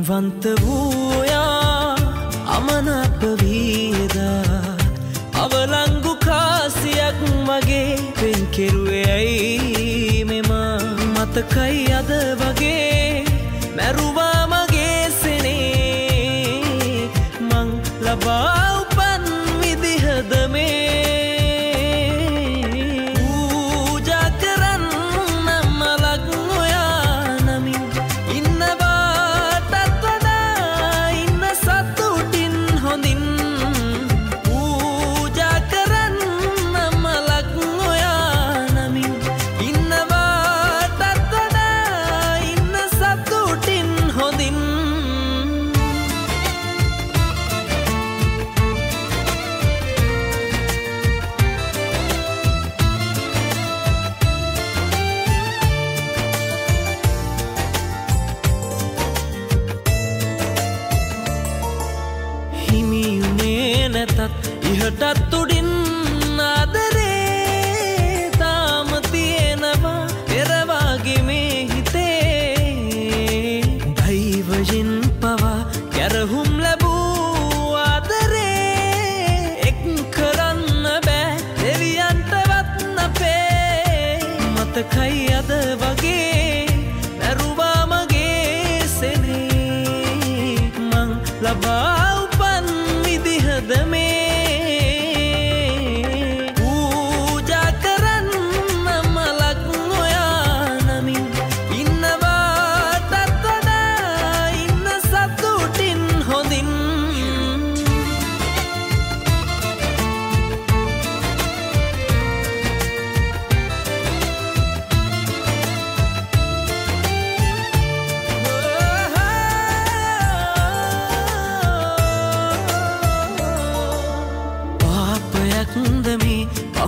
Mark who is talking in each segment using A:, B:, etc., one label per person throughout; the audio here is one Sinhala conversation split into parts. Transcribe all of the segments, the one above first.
A: පින්වන්ත වූයා අමනප වීදා අවලංගු කාසියක් වගේ පෙන් කෙරුවේඇයි මෙම? මතකයි අද වගේ මැරුවා මගේ සෙනේ. මං ලබා නැතත් ඉහටත් උඩින්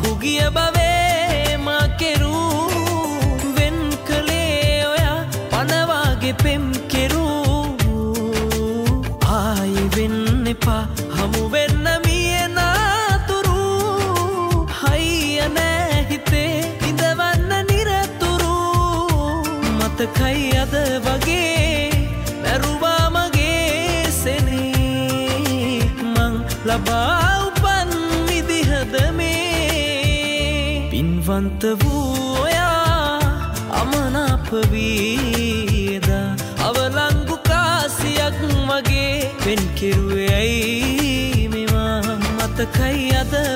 A: පහුගිය බවේ මා කෙරූ වෙන් කළේ ඔයා පනවාගේ පෙම් කෙරූ. ආයි වෙන්න එපා හමුවෙන්න මියනාතුරු හයිය නෑහිතේ ඉඳවන්න නිරතුරු. මතකයි අද වගේ මැරුවා මගේ මේ පින්වන්ත වූ ඔයා අමනපවීද අවලංගු කාසියක් වගේ පෙන් කෙරුවේඇයි මෙවා? මතකයි අද වගේ